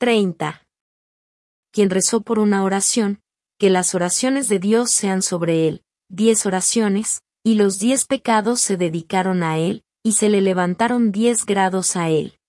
30. Quien rezó por una oración, que las oraciones de Dios sean sobre él, diez oraciones, y los diez pecados se dedicaron a él, y se le levantaron diez grados a él.